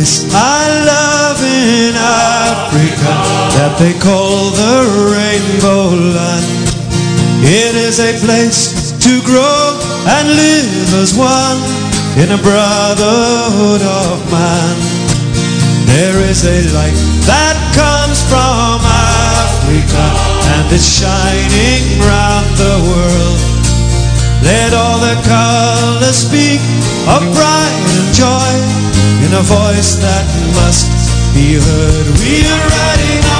place I love in Africa that they call the Rainbow Land. It is a place to grow and live as one in a brotherhood of man. There is a light that comes from Africa and it's shining round the world. Let all the colors speak of pride and joy in a voice that must be heard. We are riding on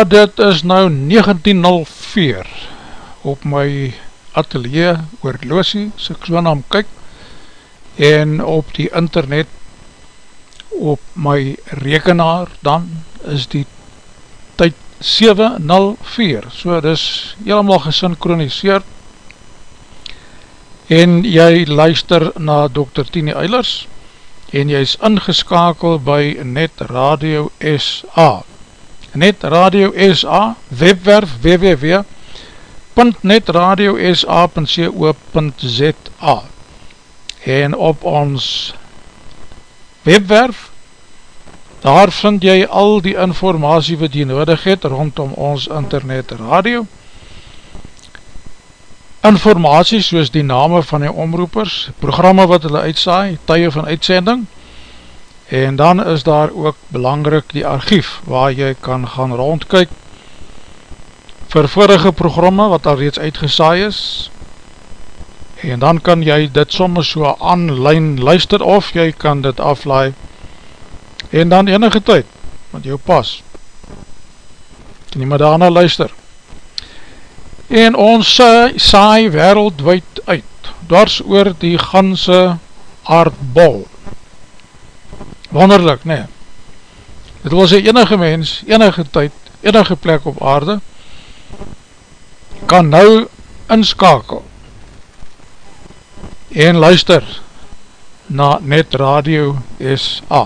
Ja, dit is nou 1904 op my atelier oor Loosie, so ek so na hom kyk, en op die internet op my rekenaar dan is die tyd 704, so dis helemaal gesynchroniseerd en jy luister na Dr. Tini Eilers en jy is ingeskakel by Net Radio SA Net Radio SA webwerf www.netradiosa.co.za en op ons webwerf daar vind jy al die informatie wat jy nodig het rondom ons internet radio. Informatie soos die name van die omroepers programme wat hulle uitsaai, tye van uitsending en dan is daar ook belangrik die archief waar jy kan gaan rondkyk. Vir vorige programme wat al reeds uitgesaai is en dan kan jy dit soms so online luister of jy kan dit aflaai. En dan enige tyd wat jou pas kan jy maar daarna luister. En ons saai wereldwijd uit dwars oor die ganse aardbol wonderlik, nee Dit wil sê enige mens, enige tyd, enige plek op aarde, kan nou inskakel en luister na Net Radio SA.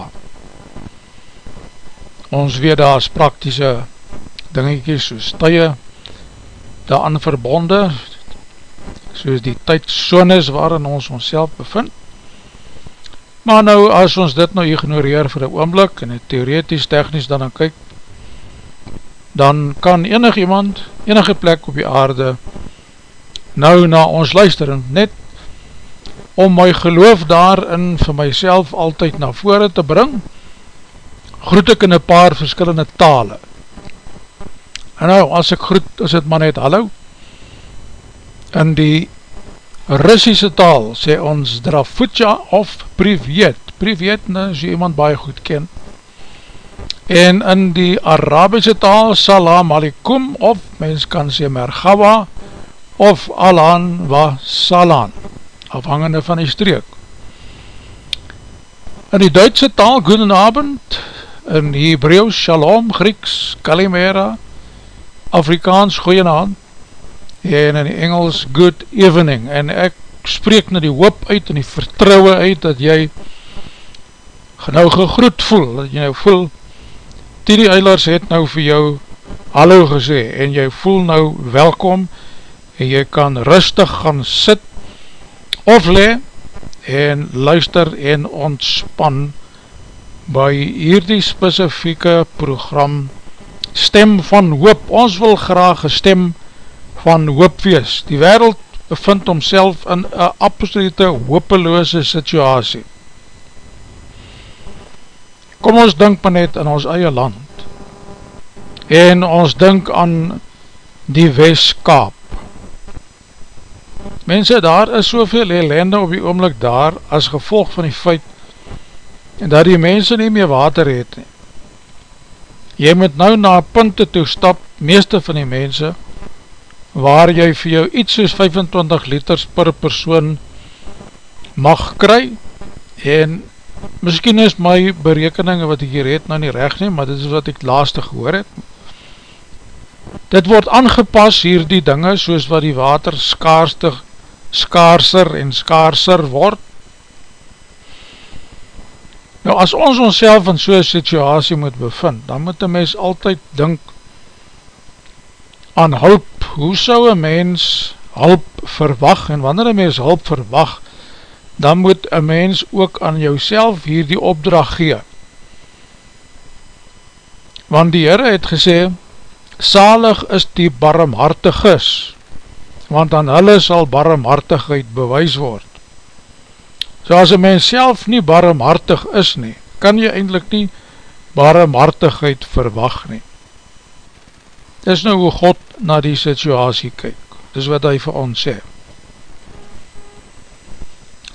Ons weet daar is praktische dingetjies soos tye daar aan verbonde, soos die tydsones waarin ons ons bevind, Maar nou, as ons dit nou ignoreer vir die oomblik, en het theoretisch, technisch dan dan kyk, dan kan enig iemand, enige plek op die aarde, nou na ons luister, net om my geloof daarin vir myself altyd na vore te bring, groet ek in een paar verskillende tale. En nou, as ek groet, is het maar net hallo, in die Russische taal sê ons Drafutja of Privet. Privet nou, as jy iemand baie goed ken. En in die Arabische taal Salam Alikum of mens kan sê Mergawa of Alan wa Salan afhangende van die streek. In die Duitse taal Goedenabend in Hebreeuws Shalom, Grieks Kalimera Afrikaans Goeienavond en in Engels good evening en ek spreek na die hoop uit en die vertrouwe uit dat jy nou gegroet voel, dat jy nou voel Tiri Eilers het nou vir jou hallo gesê en jy voel nou welkom en jy kan rustig gaan sit of le en luister en ontspan by hierdie specifieke program Stem van Hoop. Ons wil graag stem van hoop wees. Die wereld bevind homself in een absolute hoopeloze situasie. Kom ons denk maar net in ons eie land en ons denk aan die Westkaap. Mense, daar is soveel ellende op die oomlik daar as gevolg van die feit en dat die mense nie meer water het nie. Jy moet nou na punte toe stap, meeste van die mense, waar jy vir jou iets soos 25 liters per persoon mag kry en miskien is my berekeninge wat ek hier het nou nie recht nie, maar dit is wat ek laaste gehoor het. Dit word aangepas hier die dinge soos wat die water skaarstig, skaarser en skaarser word. Nou as ons ons in so'n situasie moet bevind, dan moet die mens altyd dink aan hulp hoe sou een mens hulp verwag, en wanneer een mens hulp verwag, dan moet een mens ook aan jouself hier die opdracht gee. Want die Heere het gesê, salig is die barmhartiges, want aan hulle sal barmhartigheid bewys word. So as een mens self nie barmhartig is nie, kan jy eindelijk nie barmhartigheid verwag nie. Dis nou hoe God na die situasie kyk. Dis wat hy vir ons sê.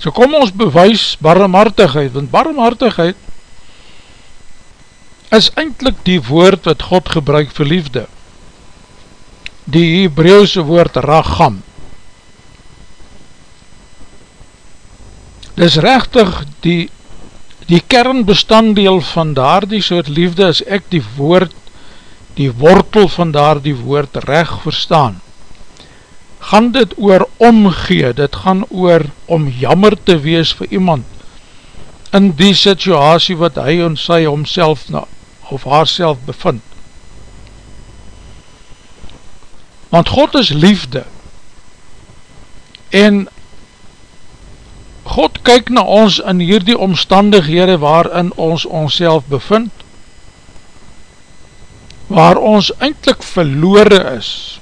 So kom ons bewys barmhartigheid, want barmhartigheid is eindelijk die woord wat God gebruik vir liefde. Die Hebreeuwse woord ragam. Dis rechtig die, die kernbestanddeel van daar die soort liefde is ek die woord die wortel van daar die woord recht verstaan, gaan dit oor omgee, dit gaan oor om jammer te wees vir iemand, in die situasie wat hy en sy homself na, of haar bevind. Want God is liefde, en God kyk na ons in hierdie omstandighede waarin ons ons bevind, waar ons eindelijk verloore is,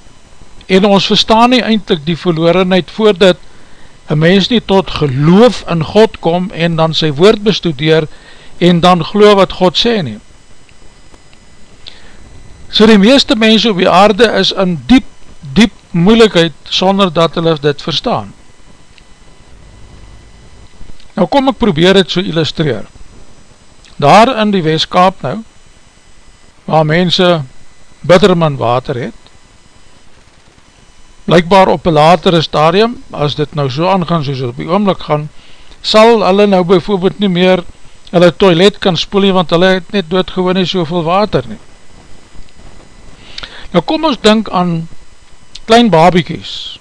en ons verstaan nie eindelijk die verlorenheid voordat een mens nie tot geloof in God kom en dan sy woord bestudeer en dan geloof wat God sê nie. So die meeste mense op die aarde is in diep, diep moeilikheid sonder dat hulle dit verstaan. Nou kom ek probeer het so illustreer. Daar in die weeskaap nou, waar mense bitterman water het. Blijkbaar op een latere stadium, as dit nou so aangaan soos op die oomlik gaan, sal hulle nou bijvoorbeeld nie meer hulle toilet kan spoel nie, want hulle het net doodgewoon nie soveel water nie. Nou kom ons denk aan klein babiekies,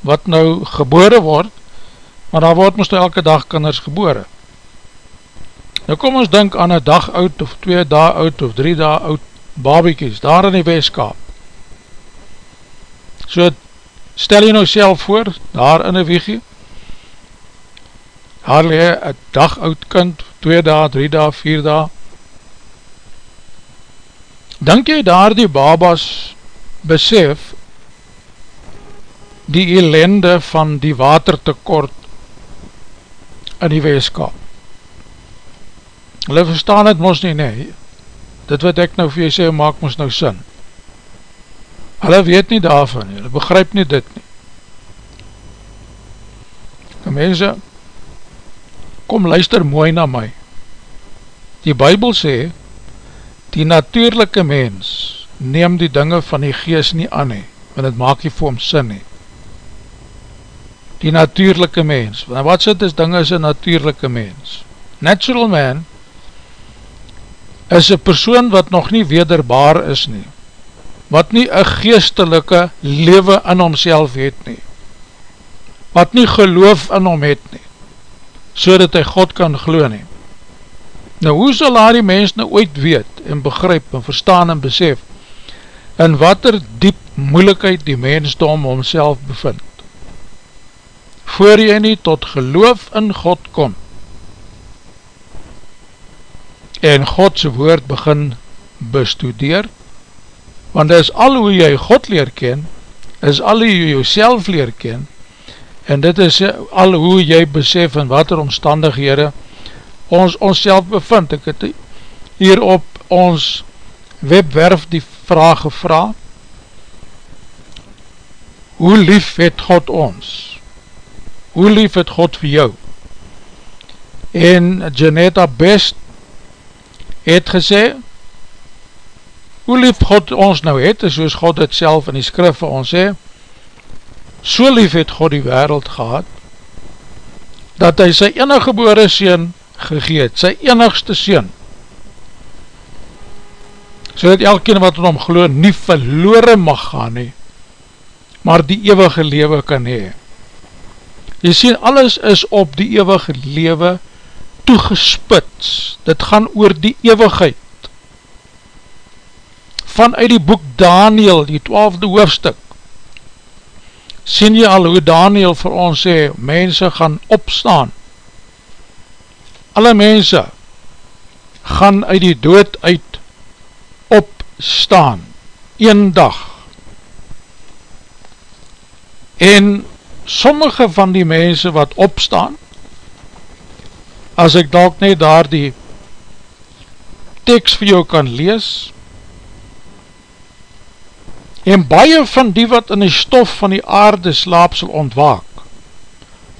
wat nou gebore word, maar daar word moest nou elke dag kinders gebore. Nou kom ons denk aan een dag oud, of twee dag oud, of drie dag oud babiekies, daar in die weeskaap. So, stel jy nou self voor, daar in die wiegie, daar lee een dag oud kind, twee dag, drie dag, vier dag, Denk jy daar die babas besef die ellende van die watertekort in die weeskap. Hulle verstaan het ons nie, nee. Dit wat ek nou vir jy sê, maak ons nou sin. Hulle weet nie daarvan hulle begryp nie dit nie. Die mense, kom luister mooi na my. Die bybel sê, die natuurlijke mens neem die dinge van die gees nie aan nie, want het maak nie vir hom sin nie die natuurlijke mens. Want wat sit is dinge is een natuurlijke mens? Natural man is een persoon wat nog nie wederbaar is nie. Wat nie een geestelike lewe in homself het nie. Wat nie geloof in hom het nie. So dat hy God kan glo nie. Nou hoe sal daar die mens nou ooit weet en begryp en verstaan en besef in wat er diep moeilikheid die mens om homself bevind? voor jy nie tot geloof in God kom en Godse woord begin bestudeer want is al hoe jy God leer ken is al hoe jy jouself leer ken en dit is al hoe jy besef in wat er omstandighede ons ons self bevind ek het hier op ons webwerf die vraag gevra hoe lief het God ons hoe lief het God vir jou? En Janetta Best het gesê, hoe lief God ons nou het, soos God het self in die skrif vir ons sê, so lief het God die wereld gehad, dat hy sy enige gebore sien gegeet, sy enigste sien, so dat elkeen wat in hom geloof nie verloore mag gaan nie, maar die eeuwige lewe kan hee. Jy sien, alles is op die eeuwige lewe toegespits. Dit gaan oor die eeuwigheid. Vanuit die boek Daniel, die twaalfde hoofdstuk, sien jy al hoe Daniel vir ons sê, mense gaan opstaan. Alle mense gaan uit die dood uit opstaan. Een dag. En sommige van die mense wat opstaan, as ek dalk net daar die tekst vir jou kan lees, en baie van die wat in die stof van die aarde slaap sal ontwaak,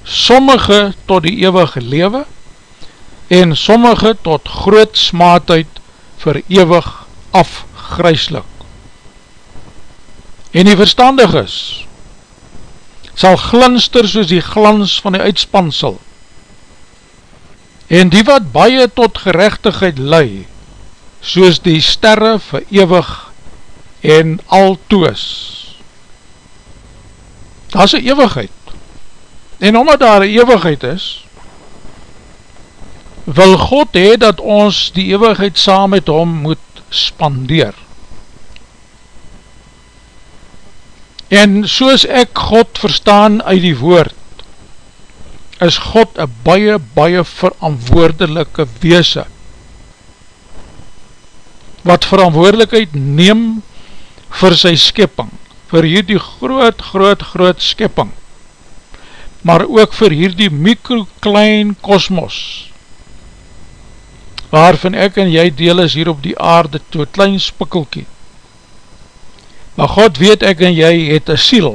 sommige tot die eeuwige lewe, en sommige tot groot smaatheid vir eeuwig afgryslik. En die verstandig is, sal glinster soos die glans van die uitspansel. En die wat baie tot gerechtigheid lei, soos die sterre verewig en altoos. Daar is een eeuwigheid. En omdat daar een eeuwigheid is, wil God hee dat ons die eeuwigheid saam met hom moet spandeer. En soos ek God verstaan uit die woord, is God een baie, baie verantwoordelike weese, wat verantwoordelikheid neem vir sy skepping, vir hierdie groot, groot, groot skepping, maar ook vir hierdie mikro-klein kosmos, waarvan ek en jy deel is hier op die aarde, to klein spikkelkie, Maar God weet ek en jy het een siel.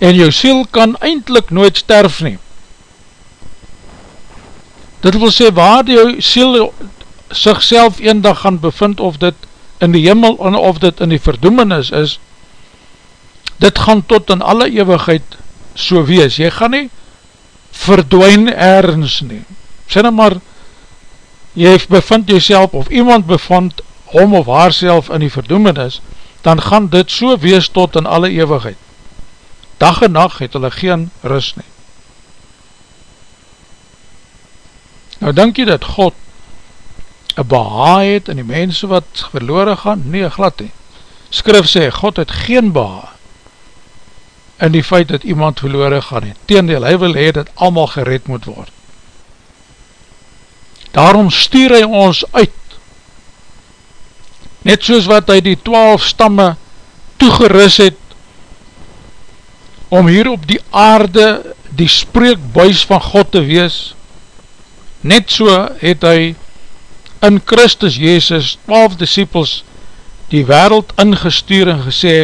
En jou siel kan eindelijk nooit sterf nie. Dit wil sê waar jou siel sigself een dag gaan bevind of dit in die hemel of dit in die verdoemenis is, dit gaan tot in alle eeuwigheid so wees. Jy gaan nie verdwijn ergens nie. sê nou maar, jy bevind jyself, of iemand bevind hom of haar in die verdoemenis, dan gaan dit so wees tot in alle eeuwigheid. Dag en nacht het hulle geen rust nie. Nou denk jy dat God een behaai het in die mense wat verloren gaan? Nee, glad nie. Skrif sê, God het geen behaai in die feit dat iemand verloren gaan het. Teendeel, hy wil hee dat allemaal gered moet word. Daarom stuur hy ons uit net soos wat hy die twaalf stamme toegeris het om hier op die aarde die spreekbuis van God te wees. Net so het hy in Christus Jezus twaalf disciples die wereld ingestuur en gesê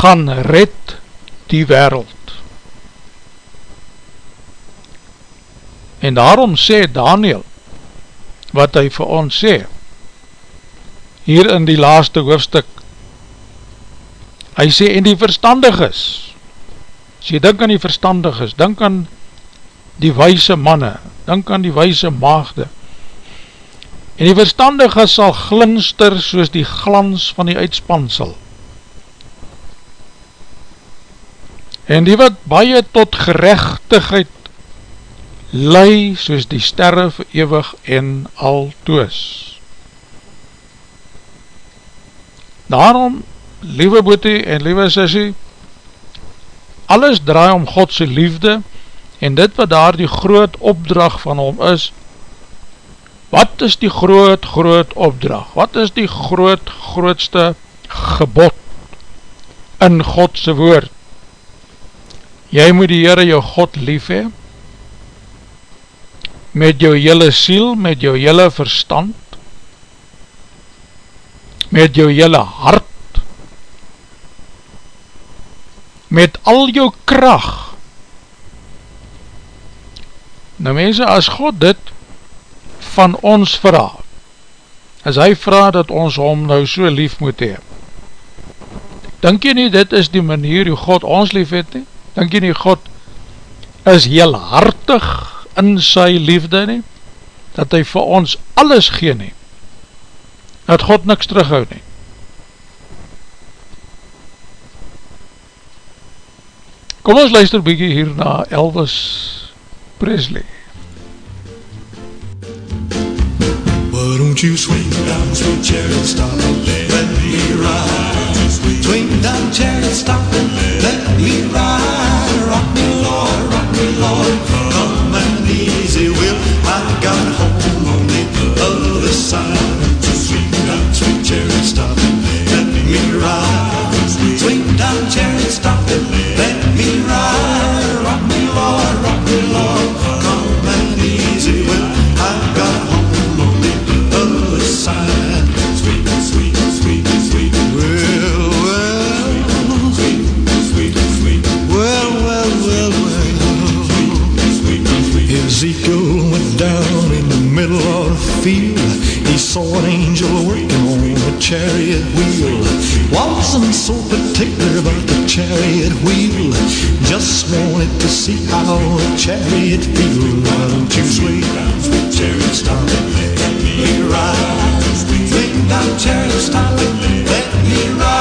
gaan red die wereld. En daarom sê Daniel wat hy vir ons sê hier in die laaste hoofdstuk hy sê en die verstandig is as jy dink aan die verstandig is dink aan die wijse manne dink aan die wijse maagde. En die verstandige sal glinster soos die glans van die uitspansel. En die wat baie tot gerechtigheid lei soos die sterre verewig en altoos. Daarom, liewe boete en liewe sissie, alles draai om Godse liefde en dit wat daar die groot opdrag van hom is, wat is die groot, groot opdrag? Wat is die groot, grootste gebod in Godse woord? Jy moet die Heere jou God lief hee, met jou hele siel, met jou hele verstand, met jou hele hart, met al jou kracht. Nou mense, as God dit van ons vraag, as hy vraag dat ons hom nou so lief moet hee, denk jy nie dit is die manier hoe God ons lief het nie? Denk jy nie God is heel hartig in sy liefde nie? Dat hy vir ons alles gee nie? dat God niks terughoud nie. Kom ons luister bykie hier na Elvis Presley. Why don't you swing down, sweet chariot, stop and let me ride. So particular about the chariot wheel. Just wanted to see how a chariot feel. You swing down, sweet chariot, stop let me ride. Swing down, chariot, stop let me ride.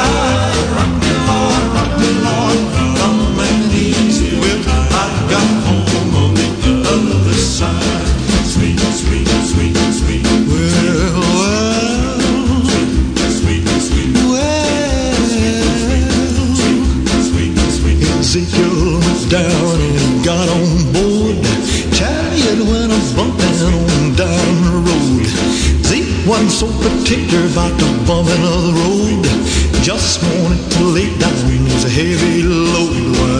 So particular about the bumping of the road. Just wanted to lay down a heavy load.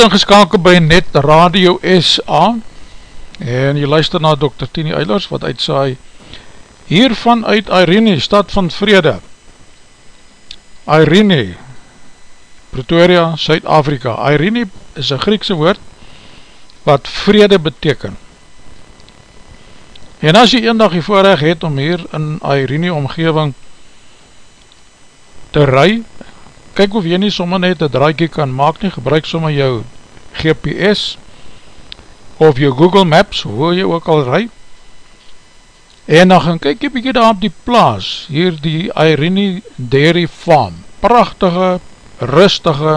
Ingeskakel by Net Radio SA en jy luister na Dr. Tini Eilers wat uitsaai hiervan uit Irene, stad van vrede. Irene, Pretoria, Suid-Afrika. Irene is een Griekse woord wat vrede beteken. En as jy een dag die voorrecht het om hier in Irene omgeving te rui, kyk of jy nie sommer net een draaikie kan maak nie, gebruik sommer jou GPS of jou Google Maps, hoe jy ook al rui, en dan gaan kyk jy bykie daar op die plaas, hier die Irene Dairy Farm, prachtige, rustige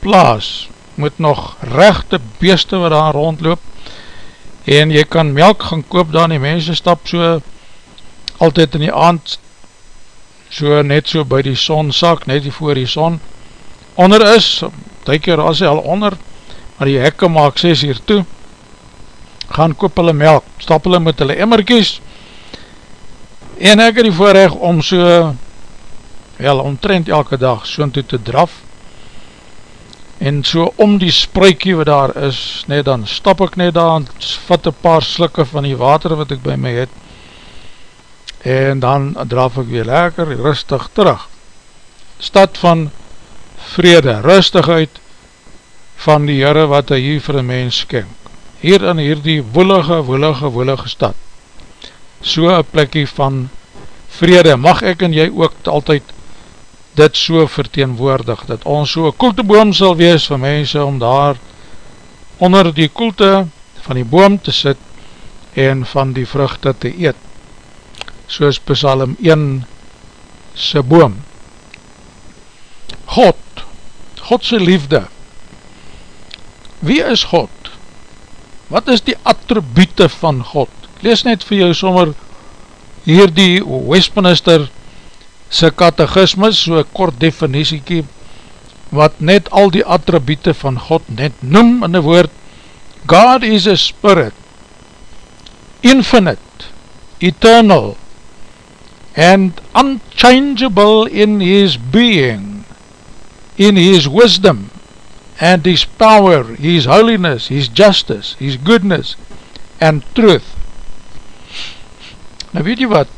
plaas, met nog rechte beeste wat daar rondloop, en jy kan melk gaan koop daar, die mense stap so, altyd in die aand, so net so by die sonsak, net die voor die son, onder is, die keer as hy al onder, maar die hekke maak 6 uur toe, gaan koop hulle melk, stap hulle met hulle emmerkies, en ek het die voorrecht om so, wel omtrent elke dag so toe te draf, en so om die spruikie wat daar is, net dan stap ek net daar, en vat een paar slikke van die water wat ek by my het, en dan draf ek weer lekker rustig terug. Stad van vrede, rustigheid van die Heere wat hy hier vir die mens skenk. Hier in hierdie woelige, woelige, woelige stad. So een plekkie van vrede, mag ek en jy ook altyd dit so verteenwoordig, dat ons so een koelteboom sal wees vir mense om daar onder die koelte van die boom te sit en van die vruchte te eet soos Psalm 1 se boom. God, Godse liefde, wie is God? Wat is die attribute van God? Ek lees net vir jou sommer hier die Westminister se kategismus, so kort definisiekie, wat net al die attribute van God net noem in die woord, God is a spirit, infinite, eternal, and unchangeable in his being, in his wisdom, and his power, his holiness, his justice, his goodness, and truth. Nou weet jy wat,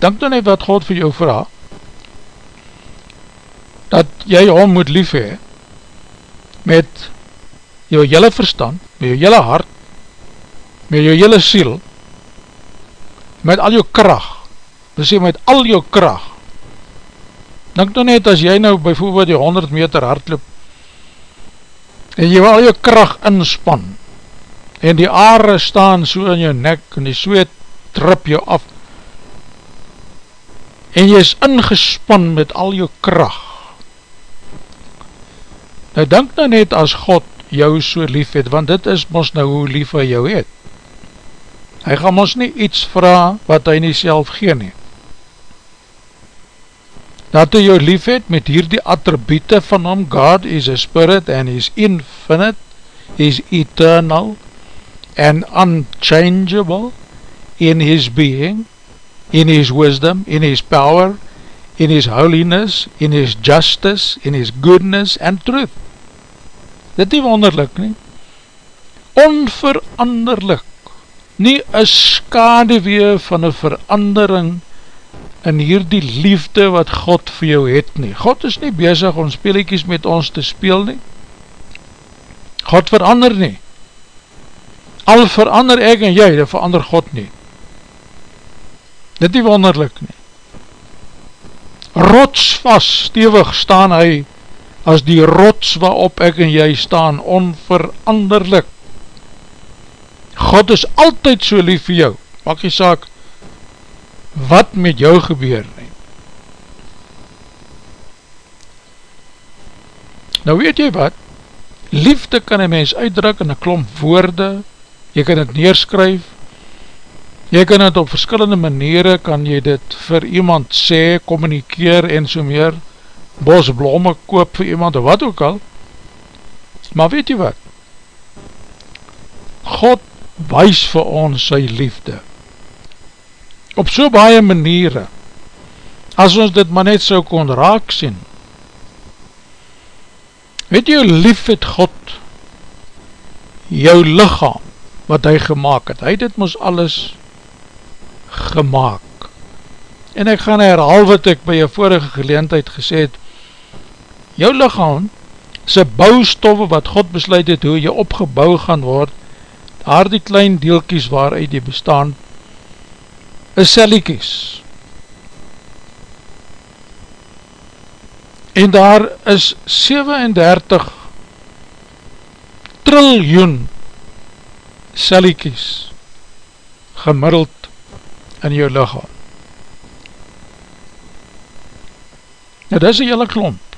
denk dan net wat God vir jou vraag, dat jy hom moet lief hee, met jou jylle verstand, met jou jylle hart, met jou jylle siel, met al jou kracht, dis jy met al jou kracht, denk nou net as jy nou bijvoorbeeld die 100 meter hardloop, en jy wil al jou kracht inspan, en die aarde staan so in jou nek, en die zweet trip jou af, en jy is ingespan met al jou kracht, nou denk nou net as God jou so lief het, want dit is mos nou hoe lief hy jou het, hy gaan ons nie iets vraag wat hy nie self gee nie, dat hy jou lief het met hierdie attribute van hom, God is a spirit and is infinite, is eternal and unchangeable in his being, in his wisdom, in his power, in his holiness, in his justice, in his goodness and truth. Dit nie wonderlik nie. Onveranderlik. Nie een skadewee van een verandering in hierdie liefde wat God vir jou het nie. God is nie bezig om speeliekies met ons te speel nie. God verander nie. Al verander ek en jy, dit verander God nie. Dit nie wonderlik nie. Rotsvast, stevig staan hy as die rots waarop ek en jy staan, onveranderlik. God is altyd so lief vir jou. Maak jy saak, wat met jou gebeur nie. Nou weet jy wat, liefde kan een mens uitdruk in een klomp woorde, jy kan het neerskryf, jy kan het op verskillende maniere, kan jy dit vir iemand sê, communikeer en so meer, bos blomme koop vir iemand, wat ook al, maar weet jy wat, God wees vir ons sy liefde, op so baie maniere, as ons dit maar net so kon raak sien. Weet jy lief het God jou lichaam wat hy gemaakt het. Hy het dit ons alles gemaakt. En ek gaan herhaal wat ek by jou vorige geleentheid gesê het. Jou lichaam, sy bouwstoffe wat God besluit het hoe jy opgebouw gaan word, daar die klein deelkies waaruit die bestaan, is celliekies. En daar is 37 triljoen celliekies gemiddeld in jou lichaam. Nou, dit is een hele klomp.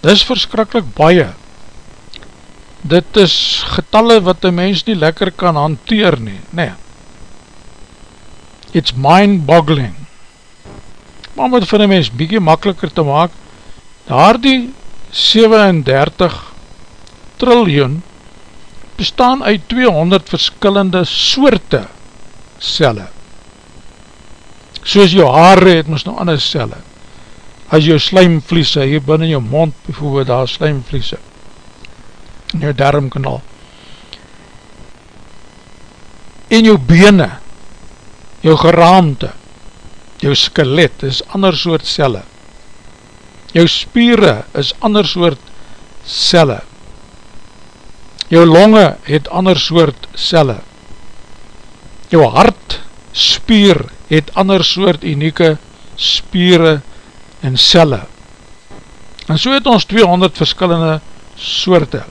Dit is verskrikkelijk baie. Dit is getalle wat die mens nie lekker kan hanteer nie. Nee. It's mind-boggling. Maar om het vir die mens bykie makkeliker te maak, daar die 37 triljoen bestaan uit 200 verskillende soorte celle. Soos jou haare het ons nou ander celle. As jou slijmvliese, hier binnen jou mond, bijvoorbeeld daar slijmvliese, in jou darmkanaal. In jou bene, jou geraamte, jou skelet is ander soort celle. Jou spiere is ander soort celle jou longe het ander soort celle, jou hart spier het ander soort unieke spiere en celle, en so het ons 200 verskillende soorte.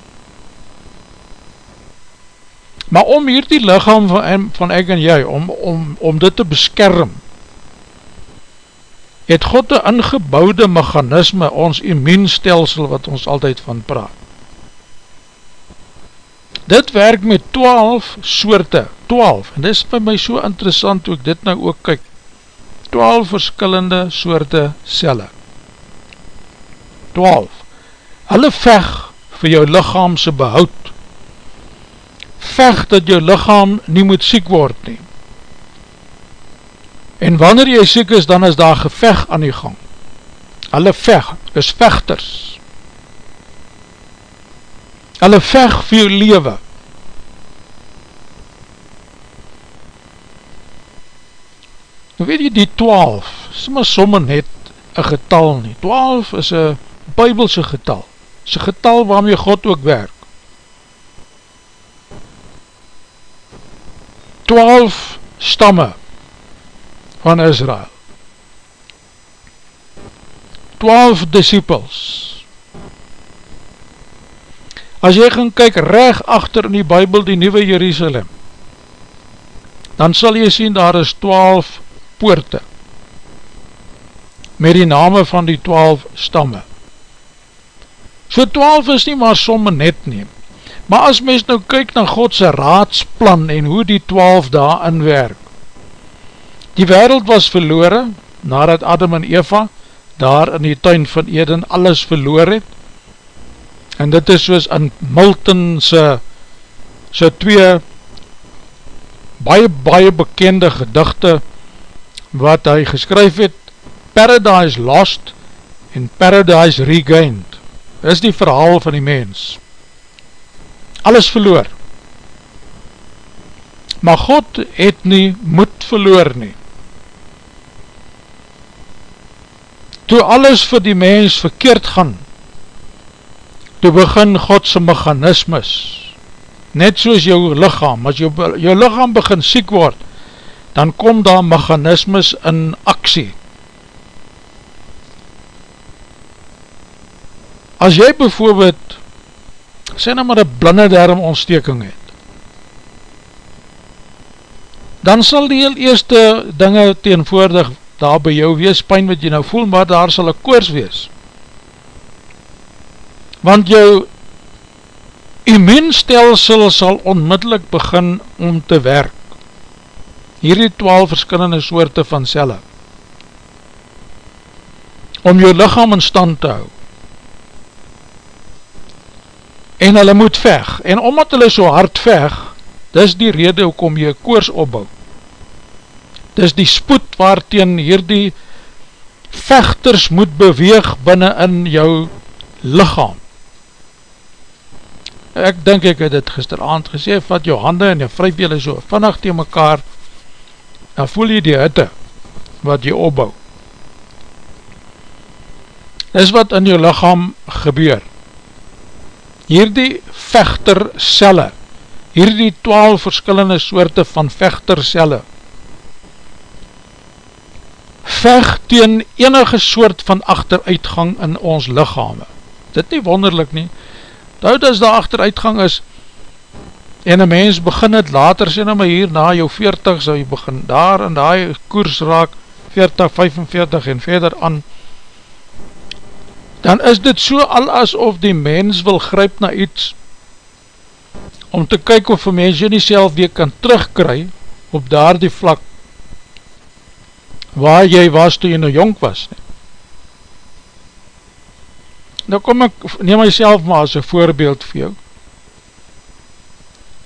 Maar om hier die lichaam van, van ek en jy, om, om, om dit te beskerm, het God een ingebouwde mechanisme, ons immuunstelsel wat ons altyd van praat. Dit werk met 12 soorte, 12, en dit is by my so interessant toe ek dit nou ook kyk, 12 verskillende soorte celle. 12. Hulle veg vir jou lichaamse behoud. Veg dat jou lichaam nie moet siek word nie. En wanneer jy siek is, dan is daar geveg aan die gang. Hulle veg, is vechters hulle veg vir jou lewe. Nou weet jy die 12, is maar somme net een getal nie. 12 is een bybelse getal, is een getal waarmee God ook werk. 12 stamme van Israel. 12 disciples As jy gaan kyk reg achter in die Bijbel die Nieuwe Jerusalem, dan sal jy sien daar is 12 poorte met die name van die 12 stamme. So 12 is nie maar somme net neem, maar as mens nou kyk na Godse raadsplan en hoe die 12 daarin werk, die wereld was verloore, nadat Adam en Eva daar in die tuin van Eden alles verloor het, en dit is soos in Milton sy, sy twee baie baie bekende gedigte wat hy geskryf het Paradise Lost en Paradise Regained. Is die verhaal van die mens alles verloor. Maar God het nie moed verloor nie. Toe alles vir die mens verkeerd gaan toe begin Godse mechanismes, net soos jou lichaam, as jou, jou lichaam begin siek word, dan kom daar mechanismes in aksie. As jy bijvoorbeeld, sê nou maar een blinde derm ontsteking het, dan sal die heel eerste dinge teenvoordig daar by jou wees, pijn wat jy nou voel, maar daar sal een koers wees want jou immuunstelsel sal onmiddellik begin om te werk. Hierdie 12 verskillende soorte van cellen. Om jou lichaam in stand te hou. En hulle moet veg. En omdat hulle so hard veg, dis die rede hoekom jy koers opbouw. Dis die spoed waarteen hierdie vechters moet beweeg binnen in jou lichaam ek denk ek het dit gisteravond gesê, vat jou hande en jy vryf jylle so vannig tegen mekaar, dan voel jy die hitte wat jy opbouw. Dis wat in jou lichaam gebeur. Hierdie vechtercelle, hierdie twaalf verskillende soorte van vechtercelle, vecht teen enige soort van achteruitgang in ons lichame. Dit nie wonderlik nie. Doud as daar achteruitgang is, en een mens begin het later, sê nou maar hier na jou 40, sal jy begin daar en daar koers raak, 40, 45 en verder aan, dan is dit so al asof die mens wil gryp na iets, om te kyk of een mens jy nie self weer kan terugkry, op daar die vlak, waar jy was toe jy nou jong was. Nou kom ek, neem myself maar as een voorbeeld vir jou.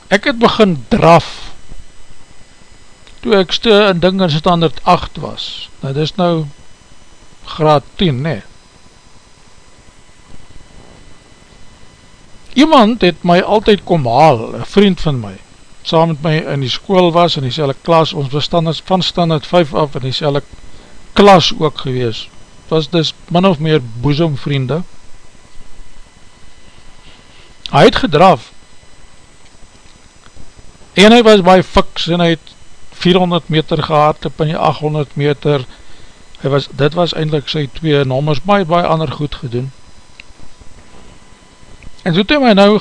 Ek het begin draf, toe ek ste in ding in standaard 8 was. Nou dit is nou graad 10, nee. Iemand het my altyd kom haal, een vriend van my, saam met my in die school was, in die selle klas, ons was standaard, van standaard 5 af, in die selle klas ook gewees, het was dus min of meer boezemvriende, hy het gedraf, en hy was baie fiks, en hy het 400 meter gehad, op in die 800 meter, hy was, dit was eindelijk sy twee nommers, baie, baie ander goed gedoen, en so het hy my nou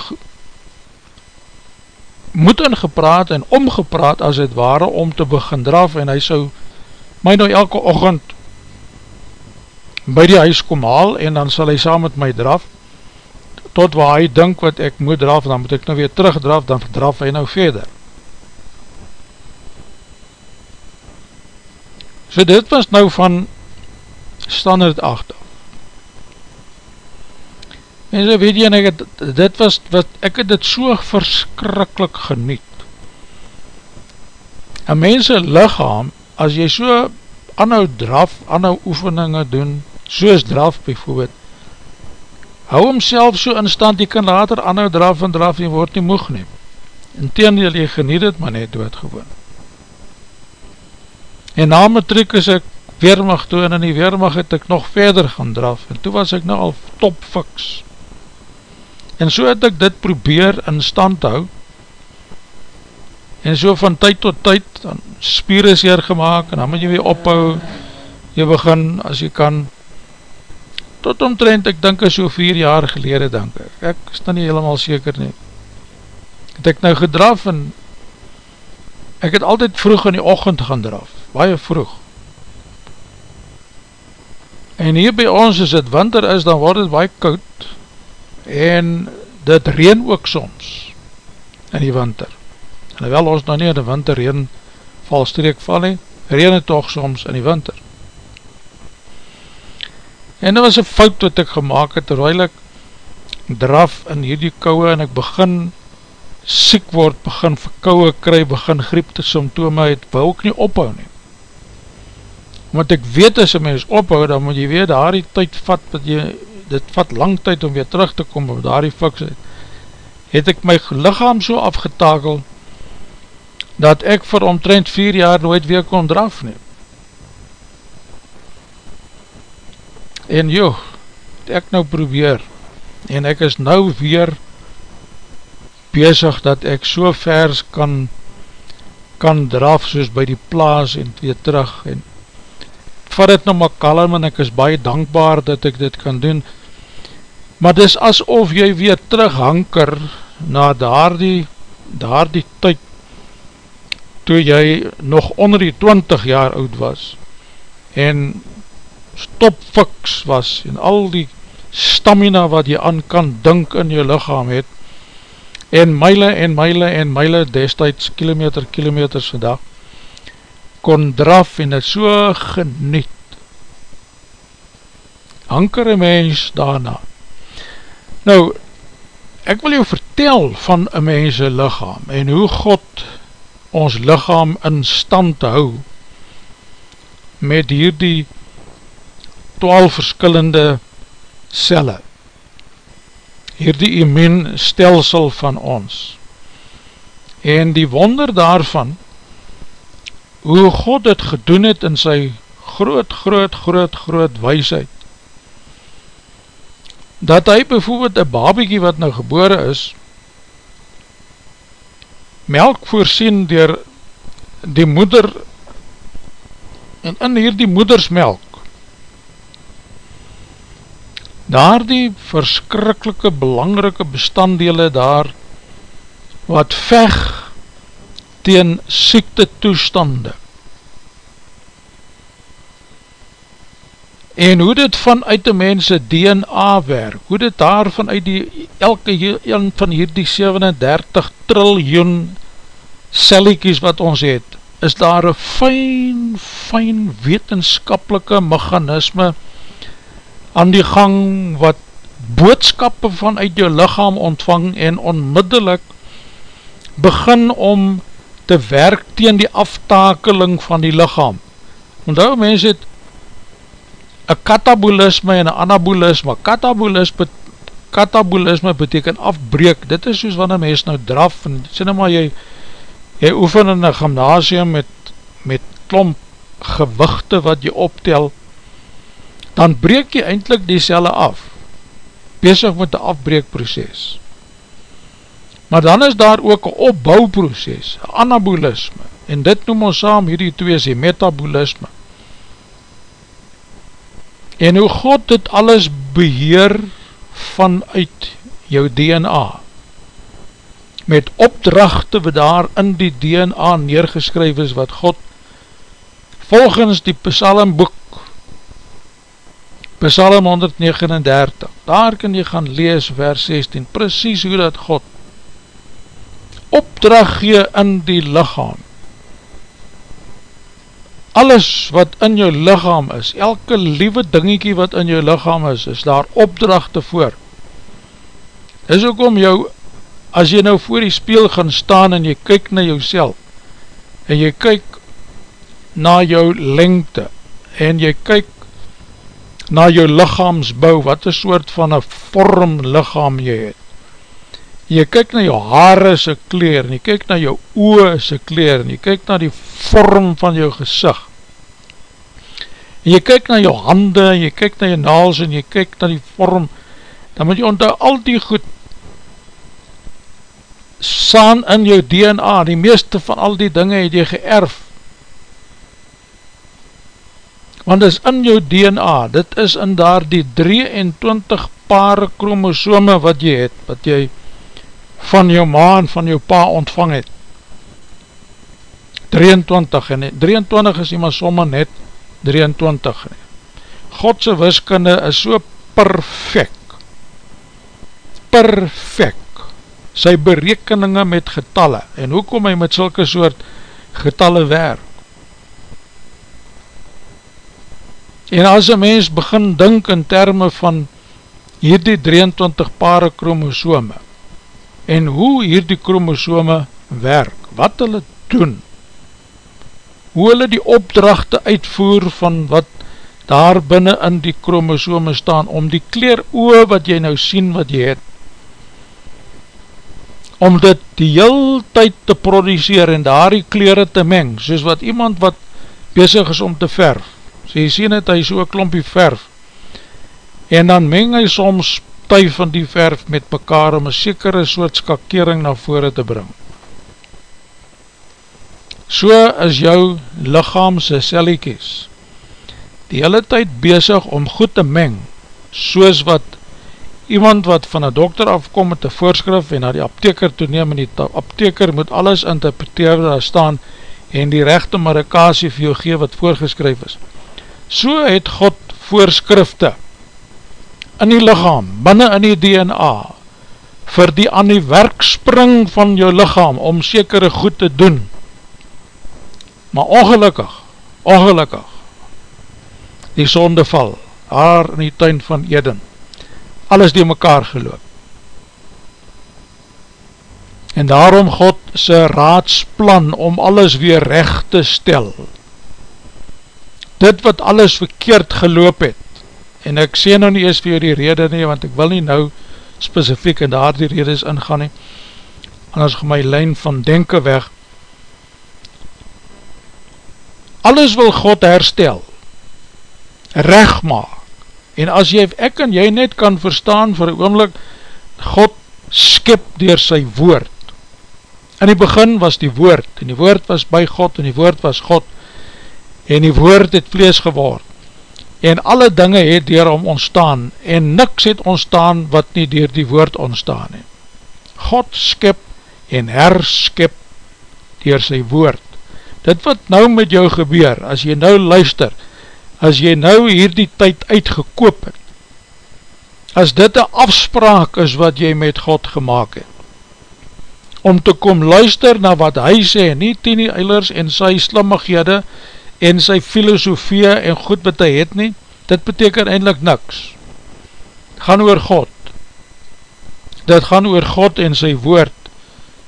moet ingepraat en omgepraat as het ware om te begin draf en hy sou my nou elke ochend by die huis kom haal en dan sal hy saam met my draf. Tot waar hy dink wat ek moet draf dan moet ek nou weer terug draf dan draf hy nou verder. So dit was nou van standaard 8 En so weet jy, en ek het, dit was, wat, ek het dit so verskrikkelijk geniet. Een mense lichaam, as jy so anhou draf, anhou oefeningen doen, soos draf bijvoorbeeld, hou homself so in stand, jy kan later anhou draf en draf, jy word nie moeg neem. In teendeel, jy geniet het maar net doodgewoon. En na matriek is ek weermacht toe, en in die weermacht het ek nog verder gaan draf, en toe was ek nou al top fiks. En so het ek dit probeer in stand hou, en so van tyd tot tyd, dan spier is hier gemaakt, en dan moet jy weer ophou, jy begin, as jy kan, tot omtrent, ek dink is so vier jaar gelede, denk ek, ek is dan nie helemaal seker nie, het ek nou gedraf, en ek het altyd vroeg in die ochend gaan draf, baie vroeg, en hier by ons, as het winter is, dan word het baie koud, en dit reen ook soms in die winter. En wel ons nou nie in die winter reen valstreek val nie, reen het toch soms in die winter. En dit was een fout wat ek gemaakt het terwijl ek draf in hierdie kouwe en ek begin siek word, begin verkouwe kry, begin griepte symptome het, wou ek nie ophou nie. Want ek weet as een mens ophou, dan moet jy weet, daar die tyd vat wat jy dit vat lang tyd om weer terug te kom op daar die fiksheid, het ek my lichaam so afgetakel, dat ek vir omtrent vier jaar nooit weer kon draf neem. En joh, ek nou probeer, en ek is nou weer bezig dat ek so vers kan kan draf soos by die plaas en weer terug. En vat het nou maar kalm en ek is baie dankbaar dat ek dit kan doen maar dis asof jy weer terughanker na daar die, daar die tyd toe jy nog onder die 20 jaar oud was en stopfiks was en al die stamina wat jy aan kan dink in jou lichaam het en myle en myle en myle destijds kilometer kilometers vandag kon draf en het so geniet. Hanker een mens daarna Nou, ek wil jou vertel van een mense lichaam en hoe God ons lichaam in stand hou met hierdie 12 verskillende celle. hierdie immuunstelsel van ons. En die wonder daarvan, hoe God het gedoen het in sy groot, groot, groot, groot weisheid, dat hy bijvoorbeeld een babiekie wat nou gebore is, melk voorsien dier die moeder en in hier die moedersmelk daar die verskrikkelike belangrike bestanddele daar wat veg teen siekte toestande en hoe dit vanuit die mense DNA werk, hoe dit daar vanuit die elke een van hierdie 37 triljoen celliekies wat ons het, is daar een fijn, fijn wetenskapelike mechanisme aan die gang wat boodskappe vanuit jou lichaam ontvang en onmiddellik begin om te werk teen die aftakeling van die lichaam. Want daar mens het een katabolisme en een anabolisme. Katabolisme, katabolisme beteken afbreek. Dit is soos wanneer mens nou draf en sê nou maar jy, jy oefen in een gymnasium met, met klomp gewichte wat jy optel, dan breek jy eindelijk die cellen af. Bezig met die afbreekproces. Maar dan is daar ook een opbouwproces, anabolisme. En dit noem ons saam, hierdie twee is die metabolisme en hoe God dit alles beheer vanuit jou DNA met opdrachte wat daar in die DNA neergeskryf is wat God volgens die psalmboek psalm 139 daar kan jy gaan lees vers 16 precies hoe dat God opdracht gee in die lichaam alles wat in jou lichaam is, elke liewe dingiekie wat in jou lichaam is, is daar opdrachte voor. Is ook om jou, as jy nou voor die speel gaan staan en jy kyk na jou en jy kyk na jou lengte, en jy kyk na jou lichaamsbouw, wat een soort van een vorm lichaam jy het. Jy kyk na jou haare se kleer, en jy kyk na jou oe se kleer, en jy kyk na die vorm van jou gezicht, en jy kyk na jou hande, en jy kyk na jou naals, en jy kyk na die vorm, dan moet jy onthou al die goed saan in jou DNA, die meeste van al die dinge het jy geërf, want is in jou DNA, dit is in daar die 23 pare chromosome wat jy het, wat jy van jou ma en van jou pa ontvang het, 23, en 23 is jy maar somme net 23 nie. Godse wiskunde is so perfect, perfect, sy berekeninge met getalle, en hoe kom hy met sulke soort getalle werk? En as een mens begin dink in termen van hierdie 23 pare chromosome, en hoe hierdie chromosome werk, wat hulle doen, hoe hulle die opdrachte uitvoer van wat daar binnen in die chromosome staan, om die kleer oe wat jy nou sien wat jy het, om dit die heel tyd te produceer en daar die kleren te meng, soos wat iemand wat bezig is om te verf, so jy sien het, hy so klompie verf, en dan meng hy soms tuif van die verf met mekaar om een sekere soort skakering na vore te bring so is jou lichaamse celliekies die hele tyd bezig om goed te meng, soos wat iemand wat van een dokter afkom met een voorskrif en na die apteker toeneem en die apteker moet alles interpreteer daar staan en die rechte marikasie vir jou gee wat voorgeskryf is. So het God voorskrifte in die lichaam, binnen in die DNA, vir die aan die werkspring van jou lichaam om sekere goed te doen, maar ongelukkig, ongelukkig, die sonde val, haar in die tuin van Eden, alles die mekaar geloop. En daarom God sy raadsplan om alles weer recht te stel, dit wat alles verkeerd geloop het, en ek sê nou nie eens vir die rede nie, want ek wil nie nou specifiek in daar die redes ingaan nie, anders gaan my lijn van denken weg. Alles wil God herstel, recht maak, en as jy, ek en jy net kan verstaan vir oomlik, God skip door sy woord. In die begin was die woord, en die woord was by God, en die woord was God, en die woord het vlees geword, en alle dinge het dier om ontstaan, en niks het ontstaan wat nie dier die woord ontstaan het. God skip en herskip dier sy woord. Dit wat nou met jou gebeur, as jy nou luister, as jy nou hier die tyd uitgekoop het, as dit een afspraak is wat jy met God gemaakt het, om te kom luister na wat hy sê, nie Tini Eilers en sy slimmighede, en sy filosofie en goed wat hy het nie, dit beteken eindelijk niks. Gaan oor God. Dit gaan oor God en sy woord.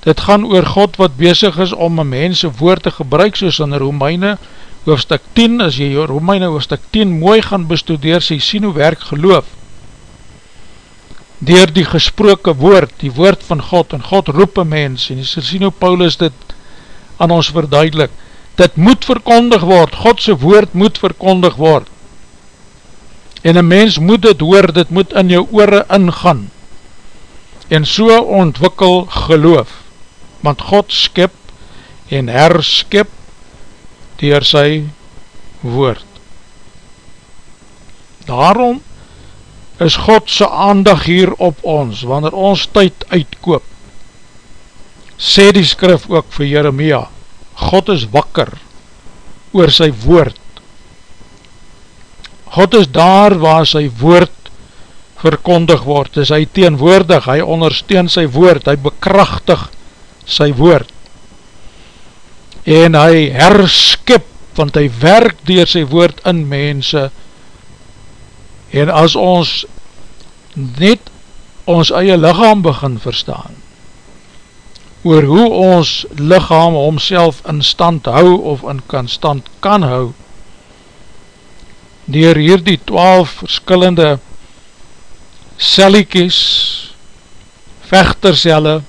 Dit gaan oor God wat bezig is om een mense woord te gebruik, soos in Romeine hoofstuk 10, as jy Romeine hoofstuk 10 mooi gaan bestudeer, sy sien hoe werk geloof. Door die gesproke woord, die woord van God, en God roep een mens, en jy sien hoe Paulus dit aan ons verduidelik, dit moet verkondig word, Godse woord moet verkondig word, en een mens moet dit hoor, dit moet in jou oore ingaan, en so ontwikkel geloof, want God skip en herskip dier sy woord. Daarom is Godse aandag hier op ons, wanneer ons tyd uitkoop, sê die skrif ook vir Jeremia, God is wakker oor sy woord. God is daar waar sy woord verkondig word, is hy teenwoordig, hy ondersteun sy woord, hy bekrachtig sy woord. En hy herskip, want hy werk dier sy woord in mense. En as ons net ons eie lichaam begin verstaan, oor hoe ons lichaam homself in stand hou of in kan stand kan hou, dier hier die twaalf verskillende selliekies, vechtercelle,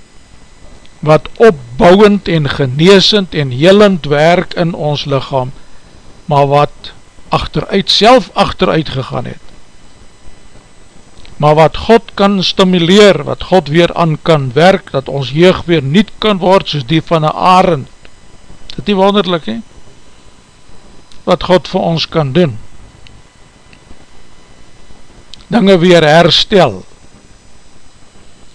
wat opbouwend en geneesend en helend werk in ons lichaam, maar wat achteruit, self achteruit gegaan het maar wat God kan stimuleer, wat God weer aan kan werk, dat ons jeug weer niet kan word, soos die van een arend. Dit die wonderlik, he? Wat God vir ons kan doen. Dinge weer herstel.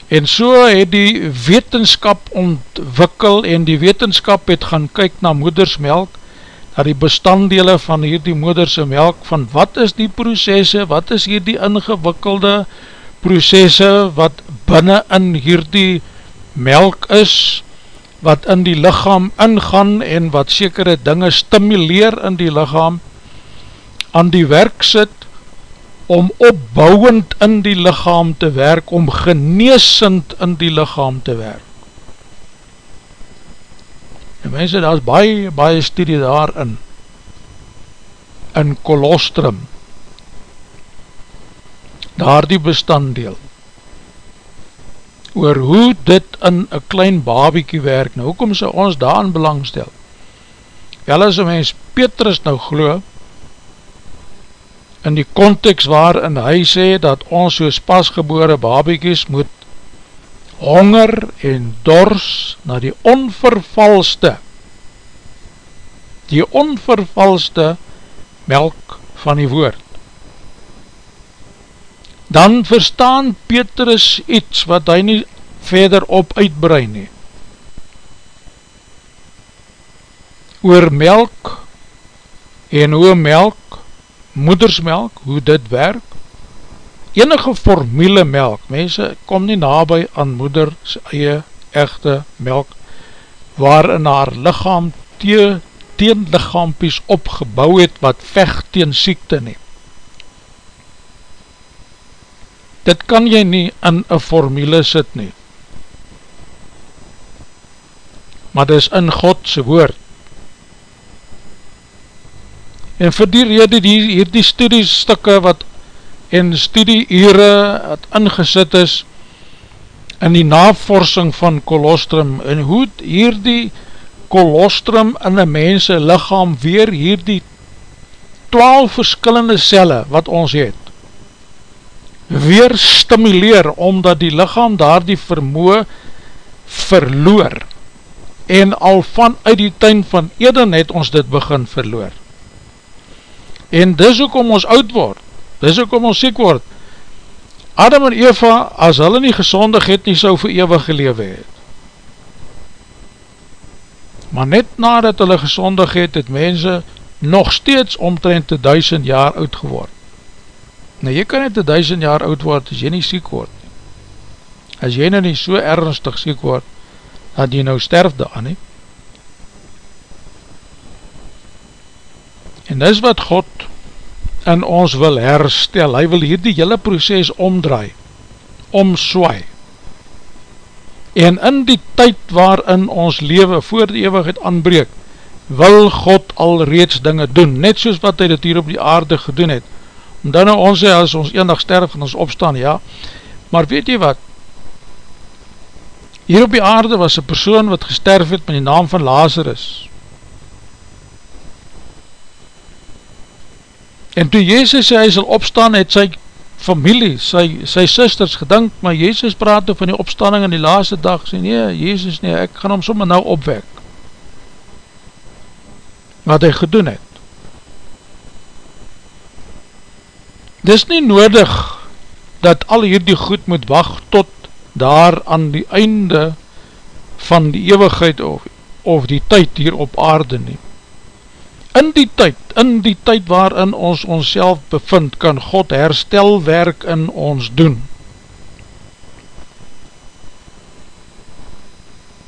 En so het die wetenskap ontwikkel, en die wetenskap het gaan kyk na moedersmelk, na die bestanddele van hierdie moederse melk, van wat is die processe, wat is hierdie ingewikkelde processe, wat binnen in hierdie melk is, wat in die lichaam ingaan, en wat sekere dinge stimuleer in die lichaam, aan die werk sit, om opbouwend in die lichaam te werk, om geneesend in die lichaam te werk. En mense, daar is baie, baie studie daarin, in kolostrum, daar die bestanddeel, oor hoe dit in een klein babiekie werk, nou hoekom sy ons daar in belang stel? Wel as een mens Petrus nou glo, in die context waarin hy sê, dat ons soos pasgebore babiekies moet honger en dors na die onvervalste, die onvervalste melk van die woord. Dan verstaan Petrus iets wat hy nie verder op uitbrein nie. Oor melk en hoe melk, moedersmelk, hoe dit werk, enige formule melk, mense kom nie nabij aan moeder sy eie echte melk, waarin haar lichaam te, teen lichaampies opgebouw het, wat vecht teen siekte nie. Dit kan jy nie in een formule sit nie. Maar dit is in Godse woord. En vir die rede, die, hier die studiestukke wat en studie ure het ingesit is in die navorsing van kolostrum en hoe hierdie kolostrum in een mense lichaam weer hierdie 12 verskillende celle wat ons het weer stimuleer omdat die lichaam daar die vermoe verloor. En al vanuit die tuin van Eden het ons dit begin verloor en dis ook om ons oud word. Dis ook om ons siek word. Adam en Eva as hulle nie gezondig het nie sou vir eeuwig gelewe het. Maar net nadat hulle gezondig het het mense nog steeds omtrent te duisend jaar oud geword. Nou jy kan net te duisend jaar oud word as jy nie siek word as jy nou nie so ernstig siek word dat jy nou sterf daan nie en dis wat God in ons wil herstel, hy wil hier die hele proces omdraai, omswaai, en in die tyd waarin ons leven voor die eeuwigheid aanbreek, wil God al reeds dinge doen, net soos wat hy dit hier op die aarde gedoen het, en dan nou ons sê, as ons eendag sterf en ons opstaan, ja, maar weet jy wat, hier op die aarde was een persoon wat gesterf het met die naam van Lazarus, En toe Jezus sê hy sal opstaan, het sy familie, sy, sy sisters gedink, maar Jezus praat van die opstanding in die laaste dag, sê nee, Jezus nee, ek gaan hom sommer nou opwek. Wat hy gedoen het. Dis nie nodig dat al hierdie goed moet wacht tot daar aan die einde van die eeuwigheid of, of die tyd hier op aarde neem in die tyd, in die tyd waarin ons ons bevind, kan God herstelwerk in ons doen.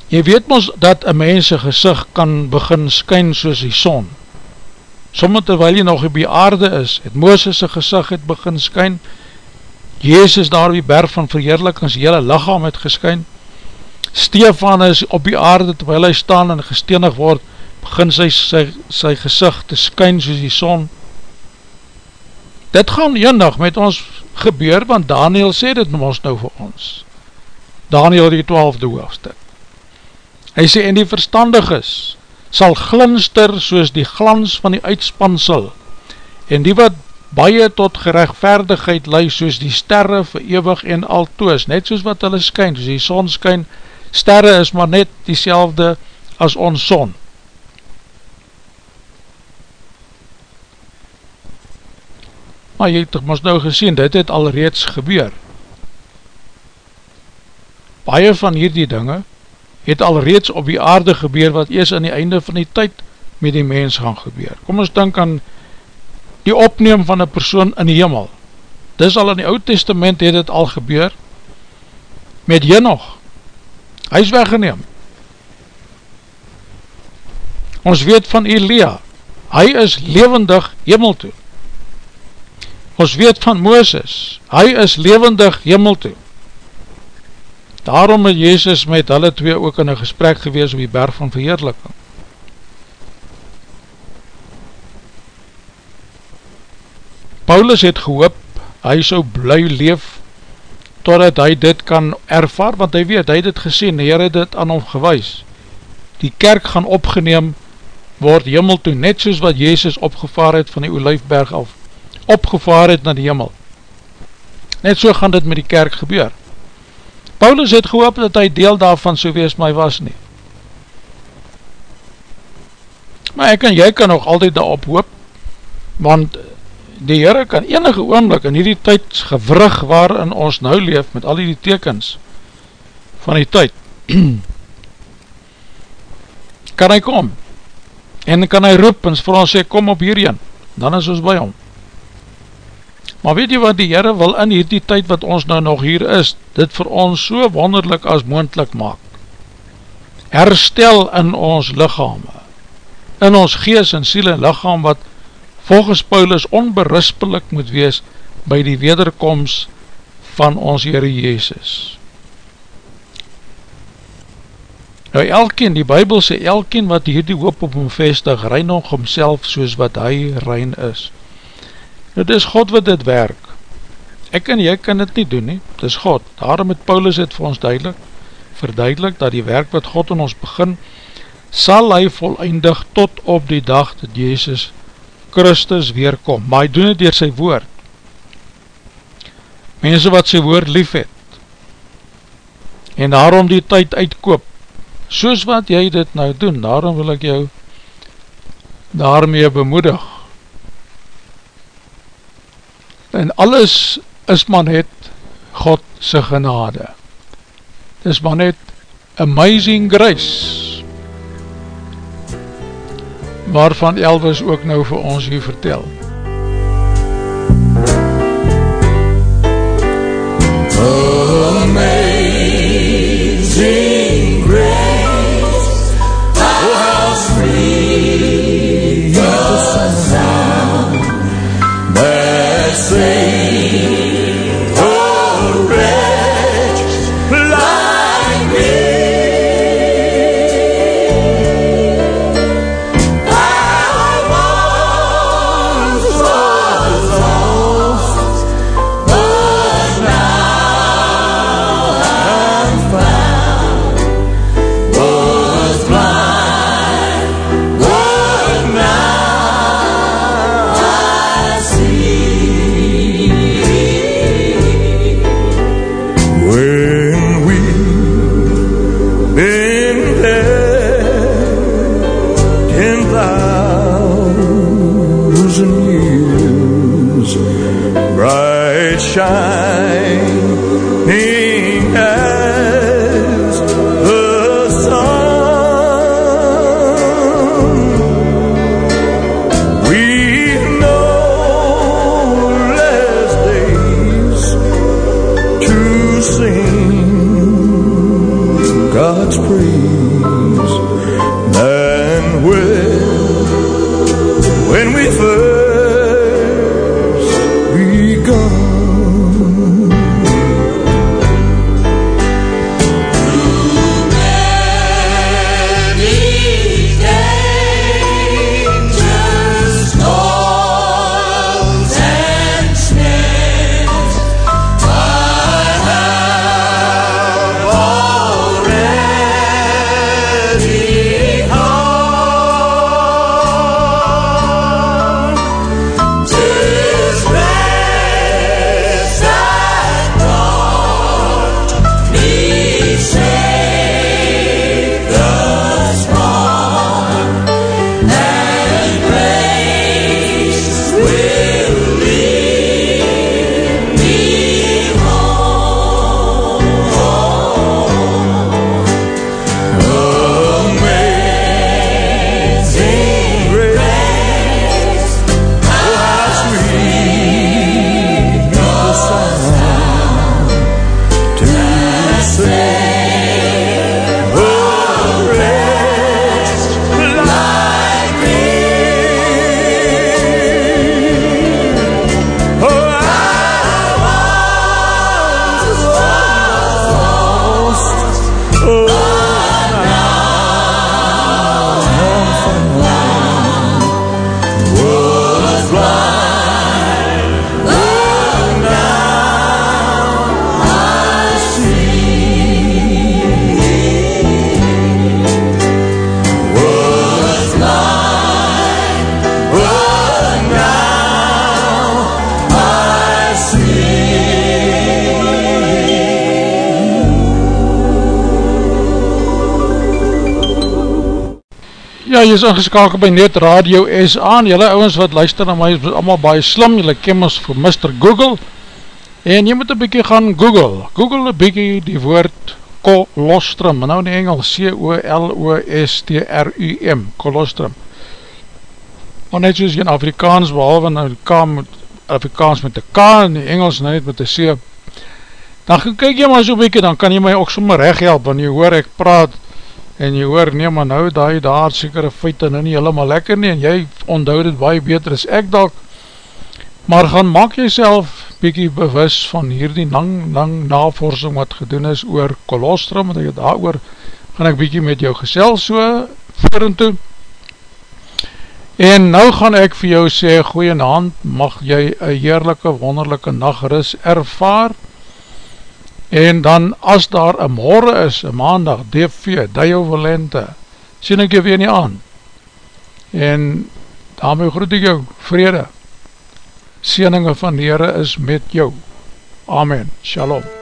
Jy weet ons dat een mense gezicht kan begin skyn soos die son. Somme terwijl jy nog op die aarde is, het Mooses' gezicht het begin skyn, Jezus daar op die berg van verheerlikings, die hele lichaam het geskyn, Stefan is op die aarde terwijl hy staan en gestenig word, begin sy, sy, sy gezicht te skyn soos die son. Dit gaan eendag met ons gebeur, want Daniel sê dit ons nou vir ons. Daniel die twaalfde hoofdstuk. Hy sê, en die verstandig is, sal glinster soos die glans van die uitspansel, en die wat baie tot gerechtvaardigheid lei soos die sterre verewig en altoos, net soos wat hulle skyn, soos die son skyn, sterre is maar net die as ons son. Maar jy het ons nou gesien, dit het al reeds gebeur. Baie van hierdie dinge het al reeds op die aarde gebeur, wat eers aan die einde van die tyd met die mens gaan gebeur. Kom ons denk aan die opneem van een persoon in die hemel. Dis al in die oud testament het het al gebeur, met jy nog, hy is weggeneem. Ons weet van Elia, hy is levendig hemel toe. Ons weet van Mooses, hy is levendig hemel toe. Daarom het Jezus met hulle twee ook in een gesprek gewees op die berg van verheerliking. Paulus het gehoop, hy sou bly leef, totdat hy dit kan ervaar, want hy weet, hy het het gesien, die Heer het dit aan hom gewys. Die kerk gaan opgeneem, word hemel toe, net soos wat Jezus opgevaar het van die Olijfberg af, opgevaar het na die hemel. Net so gaan dit met die kerk gebeur. Paulus het gehoop dat hy deel daarvan so wees my was nie. Maar ek en jy kan nog altyd daarop hoop, want die Heere kan enige oomlik in die tyd gewrug waarin ons nou leef met al die tekens van die tyd, kan hy kom en kan hy roep en vir ons sê kom op hierheen, dan is ons by hom. Maar weet jy wat die Heere wil in hierdie tyd wat ons nou nog hier is, dit vir ons so wonderlik as moendlik maak. Herstel in ons lichame, in ons gees en siel en lichaam wat volgens Paulus onberispelik moet wees by die wederkomst van ons Heere Jezus. Nou elkeen, die Bijbel sê elkeen wat hierdie hoop op hom vestig, rein nog homself soos wat hy rein is. Dit is God wat dit werk. Ek en jy kan dit nie doen nie, dit is God. Daarom het Paulus het vir ons duidelik, verduidelik dat die werk wat God in ons begin, sal hy volleindig tot op die dag dat Jezus Christus weerkom. Maar hy doen het door sy woord. Mense wat sy woord lief het, en daarom die tyd uitkoop, soos wat jy dit nou doen, daarom wil ek jou daarmee bemoedig. En alles is maar net God sy genade. Het is maar net amazing grace, waarvan Elvis ook nou vir ons hier vertel. Thousand years, bright shining jy is ingeskakeld by Net Radio SA en jylle ouwens wat luister na my is allemaal baie slim, jylle ken ons vir Mr. Google. En jy moet een bykie gaan Google, Google een bykie die woord colostrum, nou in die Engels C-O-L-O-S-T-R-U-M, colostrum maar net soos in Afrikaans behalwe nou die K met Afrikaans met die K en die Engels nou net met die C. Dan kyk jy maar so bykie, dan kan jy my ook sommer recht help, want jy hoor ek praat en jy hoor, nee maar nou daai daar sekere feite nou nie helemaal lekker nie en jy onthou dit baie beter as ek dalk. Maar gaan maak jyself bykie bewus van hierdie lang, lang navorsing wat gedoen is oor kolostrum, want ek daar oor gaan ek bykie met jou gesel so voor en toe En nou gaan ek vir jou sê, goeie naand, mag jy een heerlijke, wonderlijke nachtris ervaar, en dan as daar een morgen is, een maandag, DV, Dio Valente, sien ek jou weer nie aan, en daarmee groet ek jou, vrede, sieninge van Heere is met jou, Amen, Shalom.